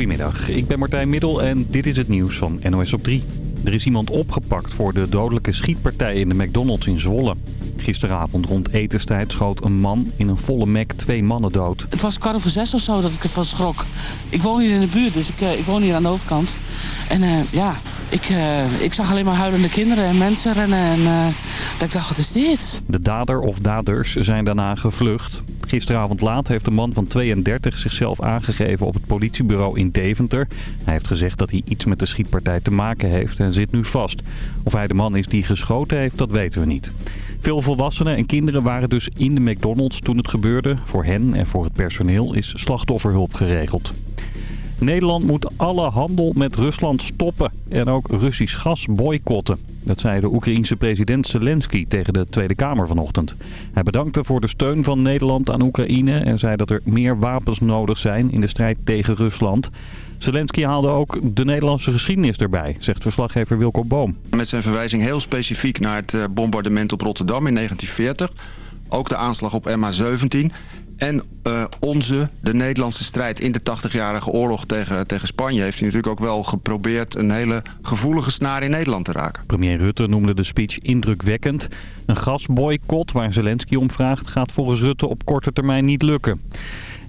Goedemiddag, ik ben Martijn Middel en dit is het nieuws van NOS op 3. Er is iemand opgepakt voor de dodelijke schietpartij in de McDonald's in Zwolle. Gisteravond rond etenstijd schoot een man in een volle Mac twee mannen dood. Het was kwart over zes of zo dat ik ervan schrok. Ik woon hier in de buurt, dus ik, uh, ik woon hier aan de hoofdkant. En uh, ja, ik, uh, ik zag alleen maar huilende kinderen en mensen rennen. En dat ik dacht, wat is dit? De dader of daders zijn daarna gevlucht. Gisteravond laat heeft de man van 32 zichzelf aangegeven op het politiebureau in Deventer. Hij heeft gezegd dat hij iets met de schietpartij te maken heeft en zit nu vast. Of hij de man is die geschoten heeft, dat weten we niet. Veel volwassenen en kinderen waren dus in de McDonald's toen het gebeurde. Voor hen en voor het personeel is slachtofferhulp geregeld. Nederland moet alle handel met Rusland stoppen en ook Russisch gas boycotten. Dat zei de Oekraïense president Zelensky tegen de Tweede Kamer vanochtend. Hij bedankte voor de steun van Nederland aan Oekraïne en zei dat er meer wapens nodig zijn in de strijd tegen Rusland. Zelensky haalde ook de Nederlandse geschiedenis erbij, zegt verslaggever Wilco Boom. Met zijn verwijzing heel specifiek naar het bombardement op Rotterdam in 1940. Ook de aanslag op MH17 en uh, onze, de Nederlandse strijd in de 80-jarige oorlog tegen, tegen Spanje... heeft hij natuurlijk ook wel geprobeerd een hele gevoelige snaar in Nederland te raken. Premier Rutte noemde de speech indrukwekkend. Een gasboycott waar Zelensky om vraagt gaat volgens Rutte op korte termijn niet lukken.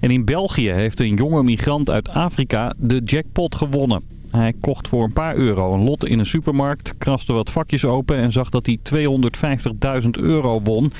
En in België heeft een jonge migrant uit Afrika de jackpot gewonnen. Hij kocht voor een paar euro een lot in een supermarkt, kraste wat vakjes open en zag dat hij 250.000 euro won.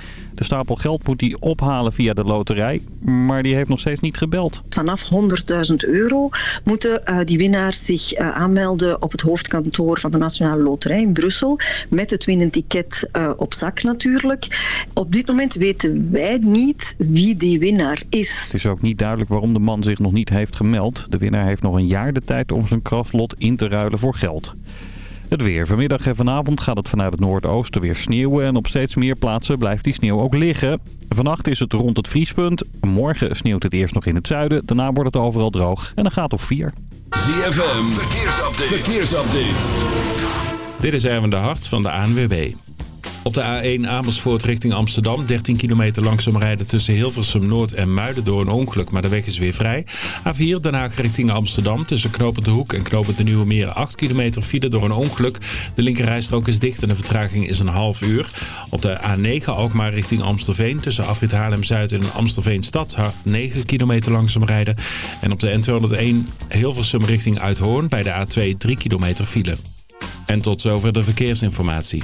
De stapel geld moet hij ophalen via de loterij, maar die heeft nog steeds niet gebeld. Vanaf 100.000 euro moeten uh, die winnaars zich uh, aanmelden op het hoofdkantoor van de Nationale Loterij in Brussel. Met het winnenticket uh, op zak natuurlijk. Op dit moment weten wij niet wie die winnaar is. Het is ook niet duidelijk waarom de man zich nog niet heeft gemeld. De winnaar heeft nog een jaar de tijd om zijn kraslot in te ruilen voor geld. Het weer. Vanmiddag en vanavond gaat het vanuit het noordoosten weer sneeuwen. En op steeds meer plaatsen blijft die sneeuw ook liggen. Vannacht is het rond het vriespunt. Morgen sneeuwt het eerst nog in het zuiden. Daarna wordt het overal droog. En dan gaat op 4. ZFM. Verkeersupdate. Verkeersupdate. Dit is Erwin de Hart van de ANWB. Op de A1 Amersfoort richting Amsterdam. 13 kilometer langzaam rijden tussen Hilversum Noord en Muiden door een ongeluk. Maar de weg is weer vrij. A4 Den Haag richting Amsterdam. Tussen Knopend de Hoek en Knopend de Nieuwe Meren. 8 kilometer file door een ongeluk. De linkerrijstrook is dicht en de vertraging is een half uur. Op de A9 Alkmaar richting Amstelveen. Tussen Afrit Haarlem-Zuid en Amstelveen Stad. 9 kilometer langzaam rijden. En op de N201 Hilversum richting Uithoorn. Bij de A2 3 kilometer file. En tot zover de verkeersinformatie.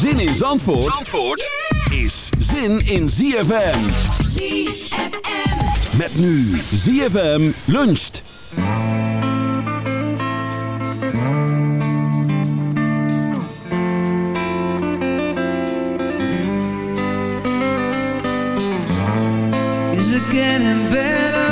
Zin in Zandvoort, Zandvoort is zin in ZFM. ZFM. Met nu ZFM luncht. Is it getting better?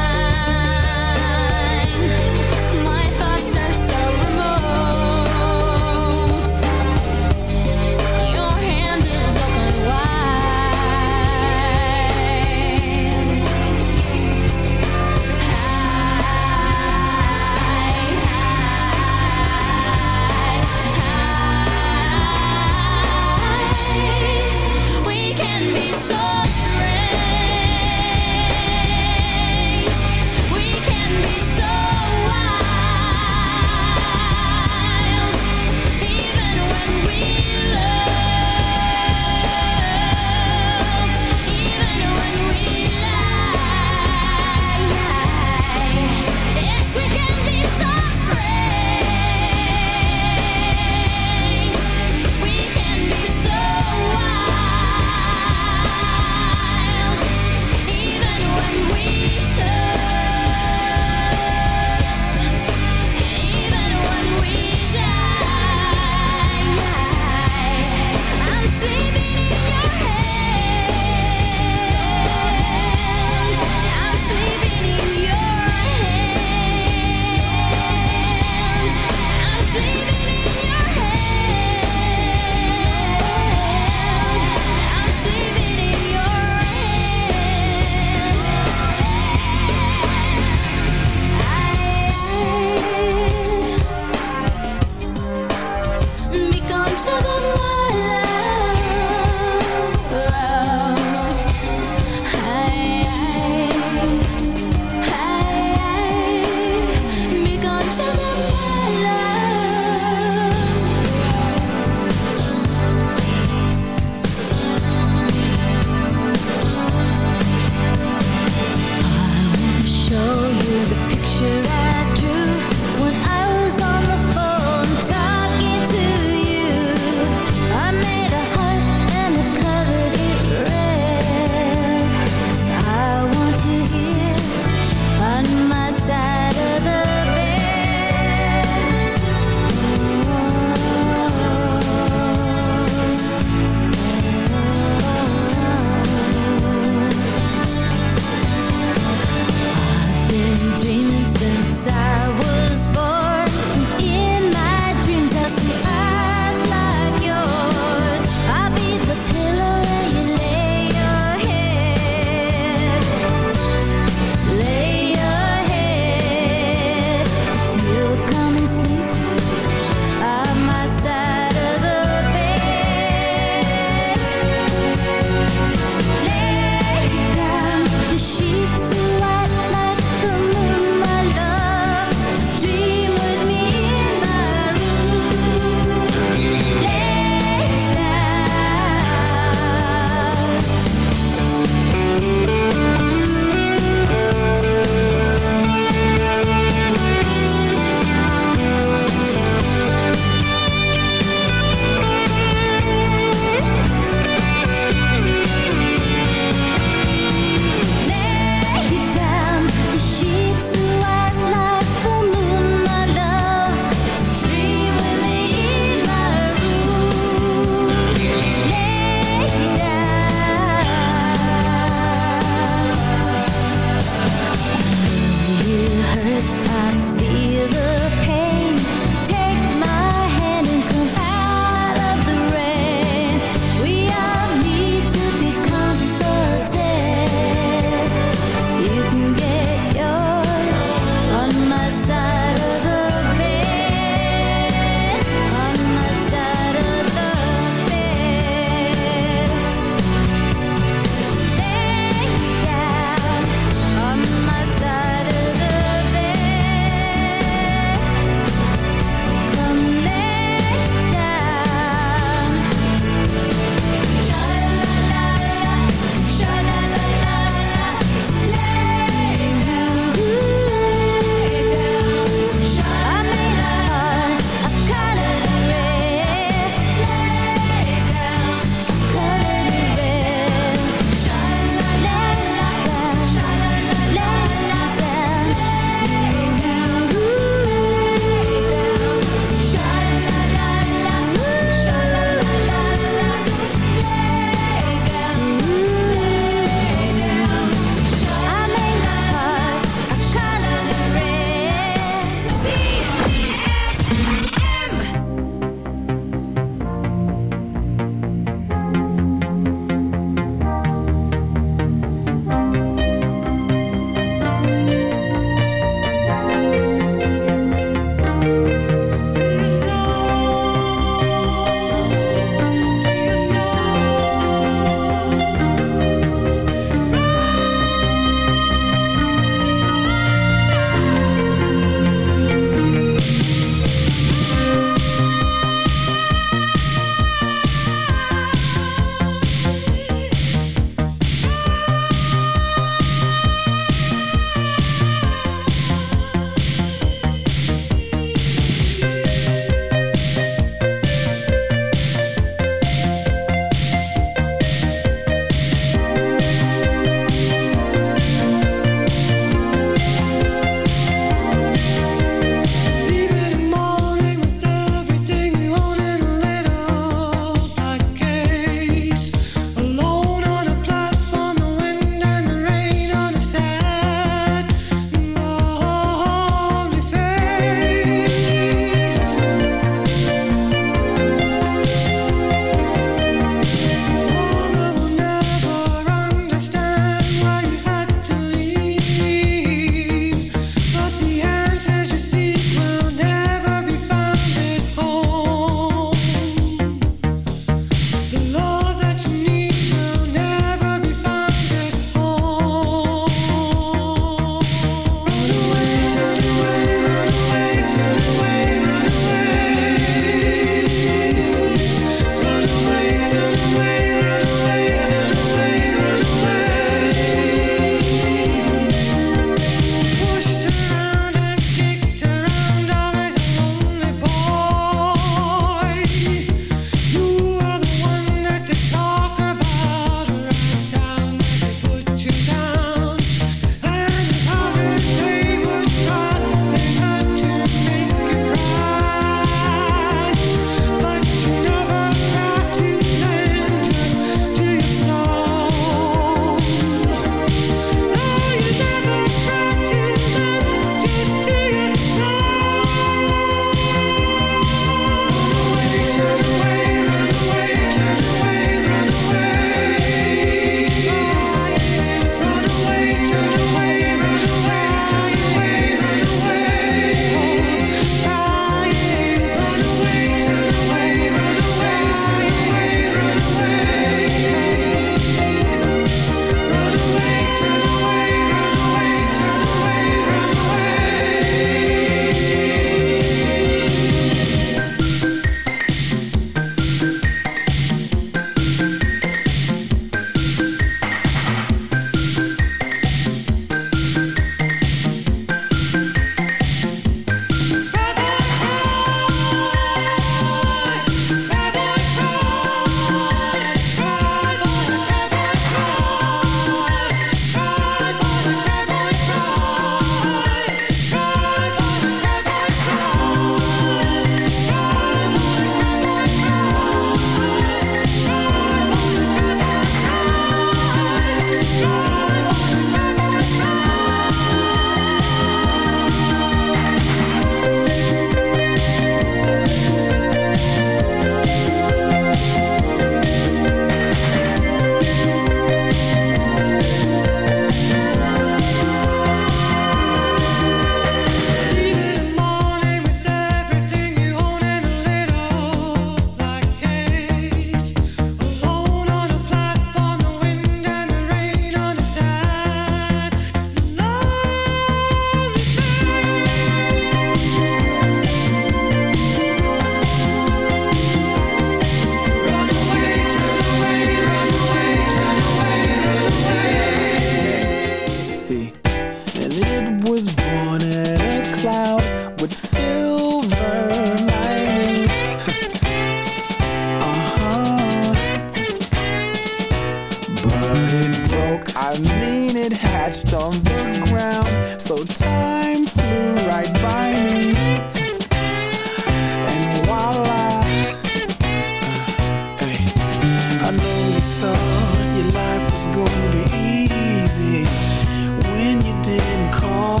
when you didn't call.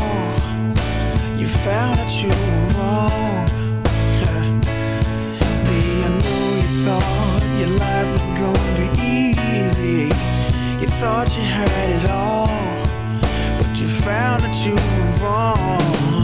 You found out you were wrong. See, I know you thought your life was gonna be easy. You thought you had it all, but you found that you were wrong.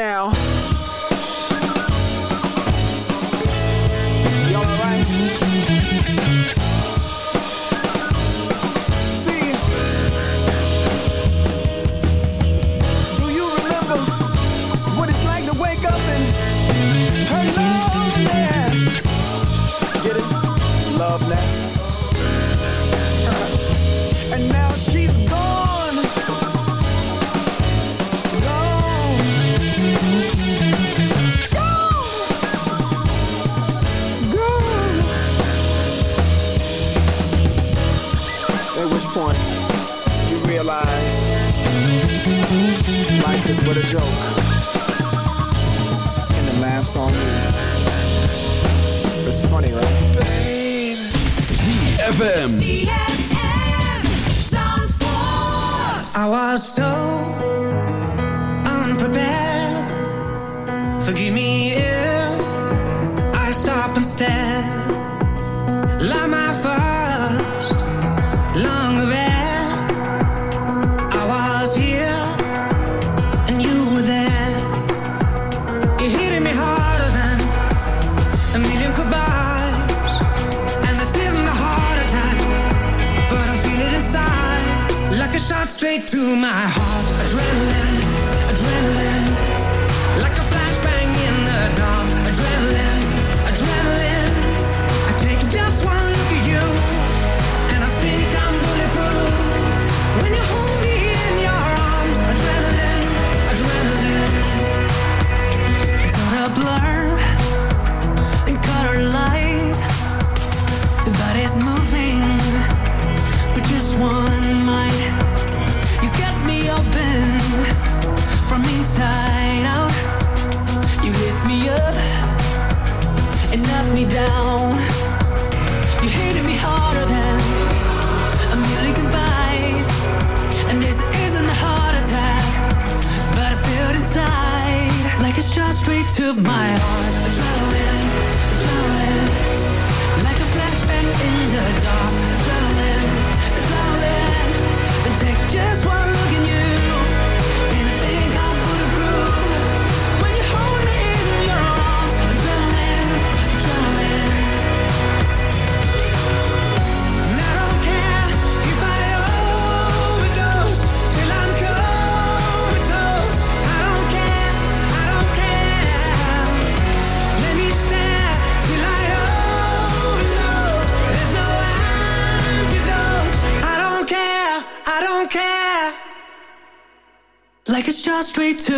now.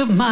My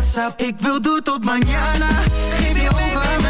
WhatsApp. Ik wil door tot mañana. Geef je over aan mij.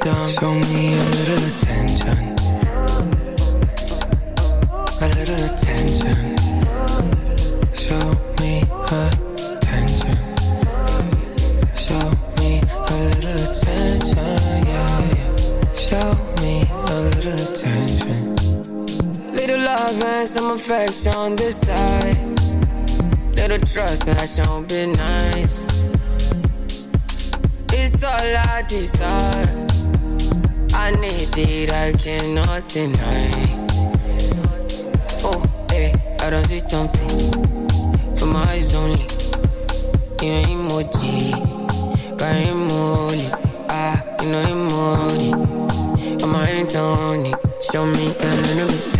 Freedom? Show me a little attention, a little attention. Show me attention. Show me a little attention, yeah, yeah. Show me a little attention. Little love and some affection on this side. Little trust and show be nice. It's all I desire. I need it, I cannot deny. Oh, hey, I don't see something for my eyes only. You know emoji, got emoji. Ah, you know emoji. On my hands on it, show me a little bit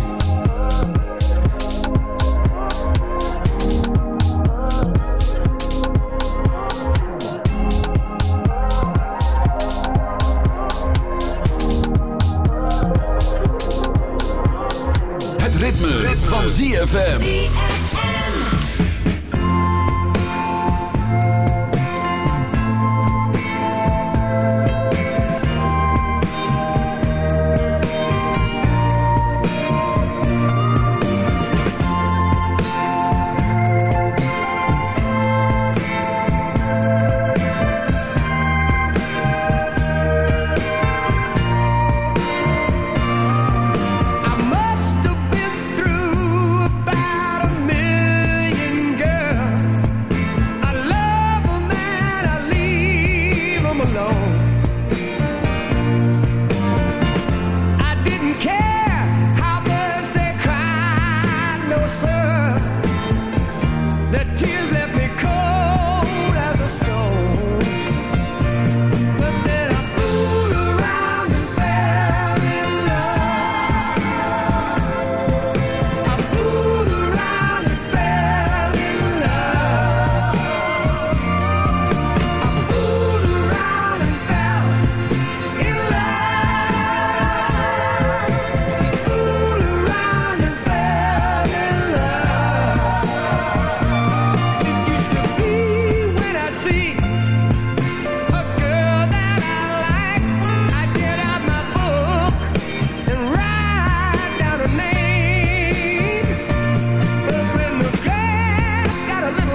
ZFM.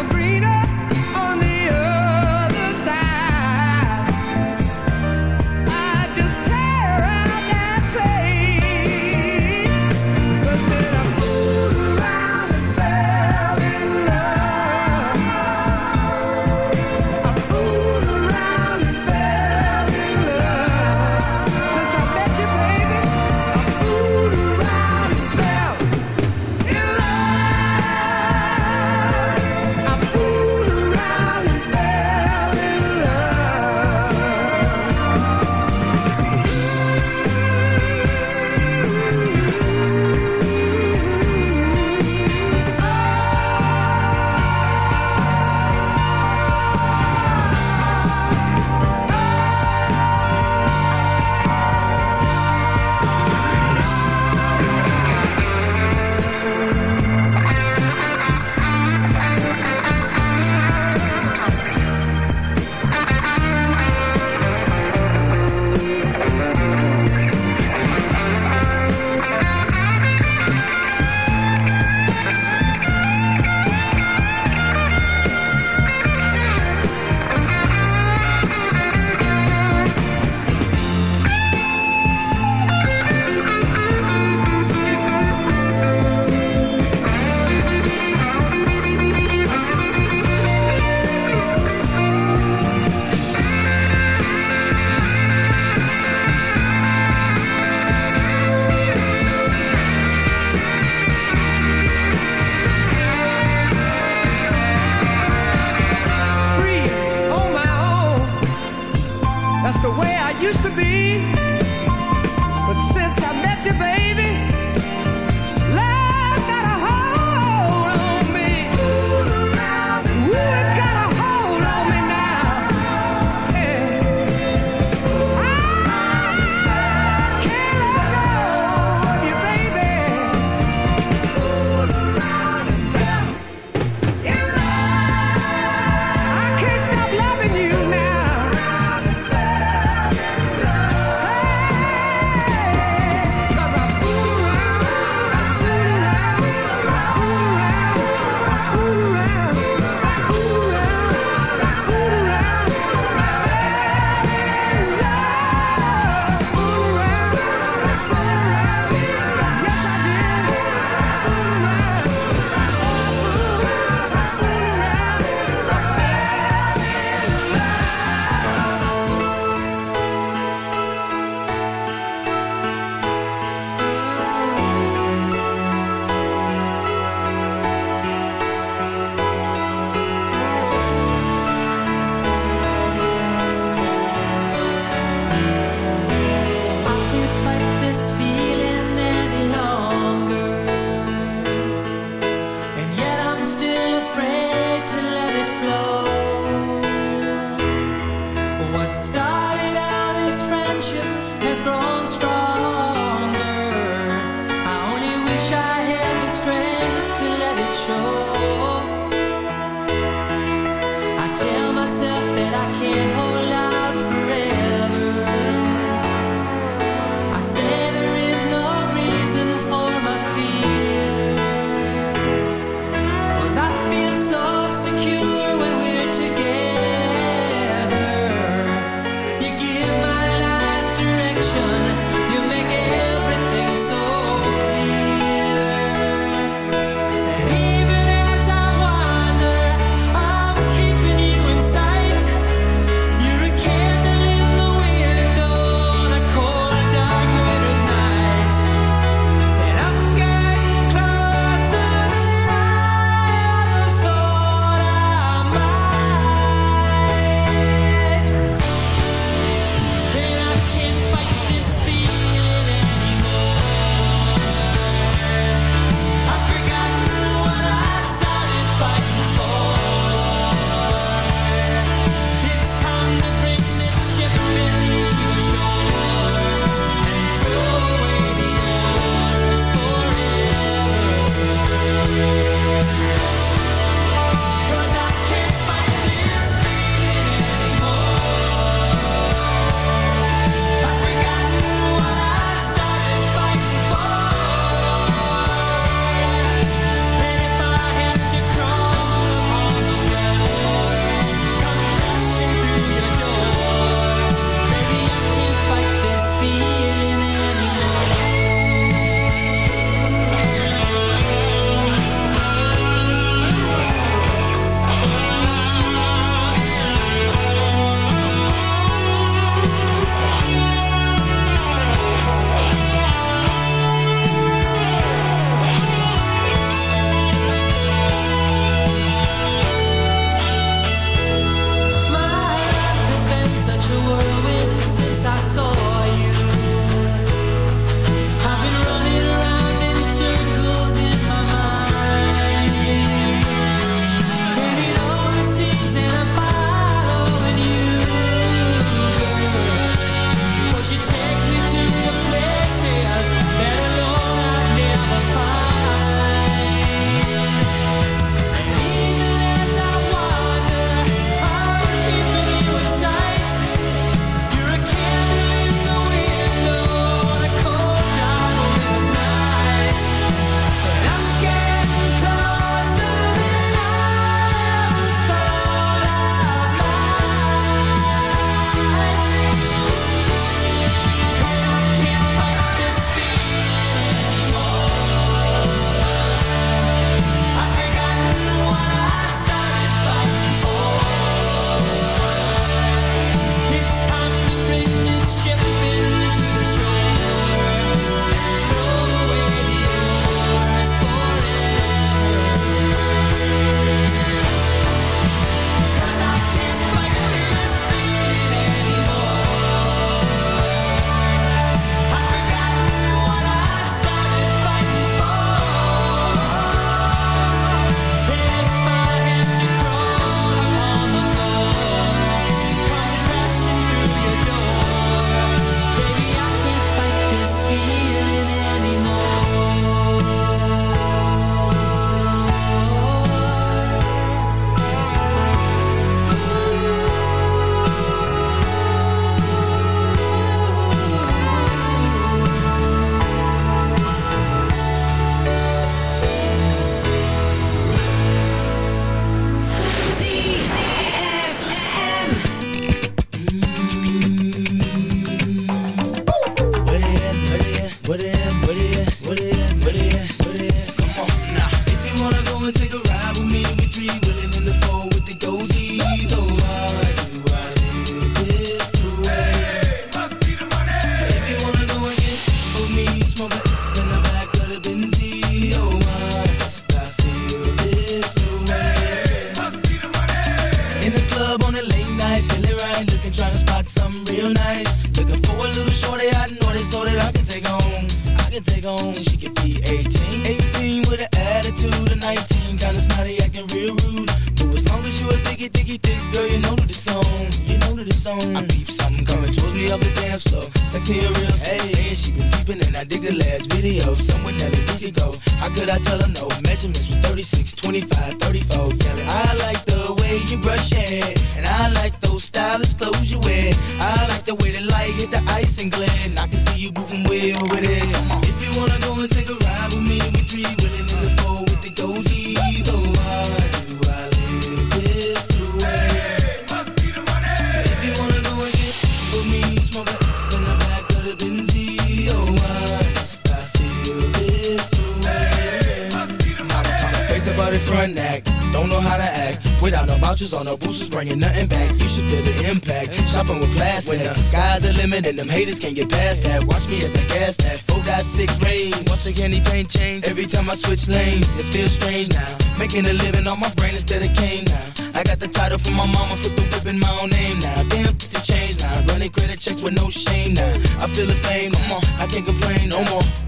Greener.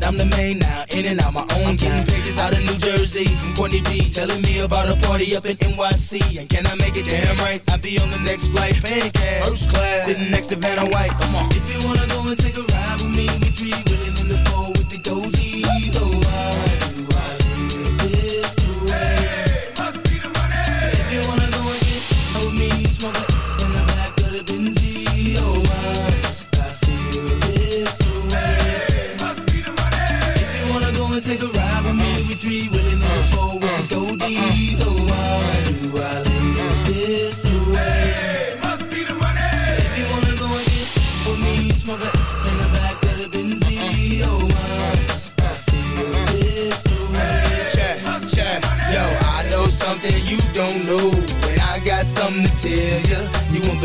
I'm the main now, in and out my own game. Pages out of New Jersey from Courtney B, telling me about a party up in NYC. And can I make it damn right? I'll be on the next flight, paying cash, first class, sitting next to Vanna White. Come on, if you wanna go and take a ride with me, we three willing in the four with the dozies.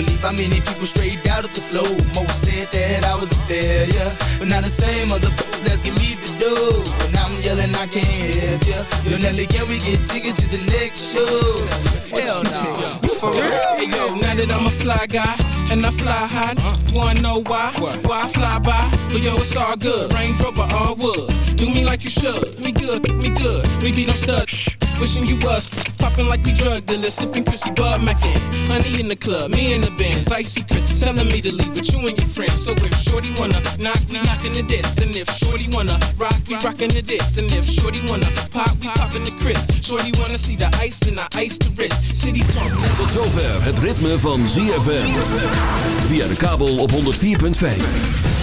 Believe how many people straight out of the flow. Most said that I was a failure. But now the same motherfuckers asking me to do. And now I'm yelling, I can't help ya. Yo, Nelly, can we get tickets to the next show? Hell no. You for real? Hey yo, now that I'm a fly guy and I fly high, wanna know why? Why I fly by? But yo, it's all good. Range Rover, all wood. Do me like you should. Me good, me good. We be no stud. Wishing you was popping like we drug dealers, sipping Chrissy Bud Mackin. Honey in the club, me in the Benz, icy Chris telling me to leave with you and your friends. So if Shorty wanna knock, we knockin' the diss, and if Shorty wanna rock, we rockin' the diss, and if Shorty wanna pop, we poppin' the Chris. Shorty wanna see the ice, then I ice the wrist. City pump. Tot zover het ritme van ZFM. Via de kabel op 104.5.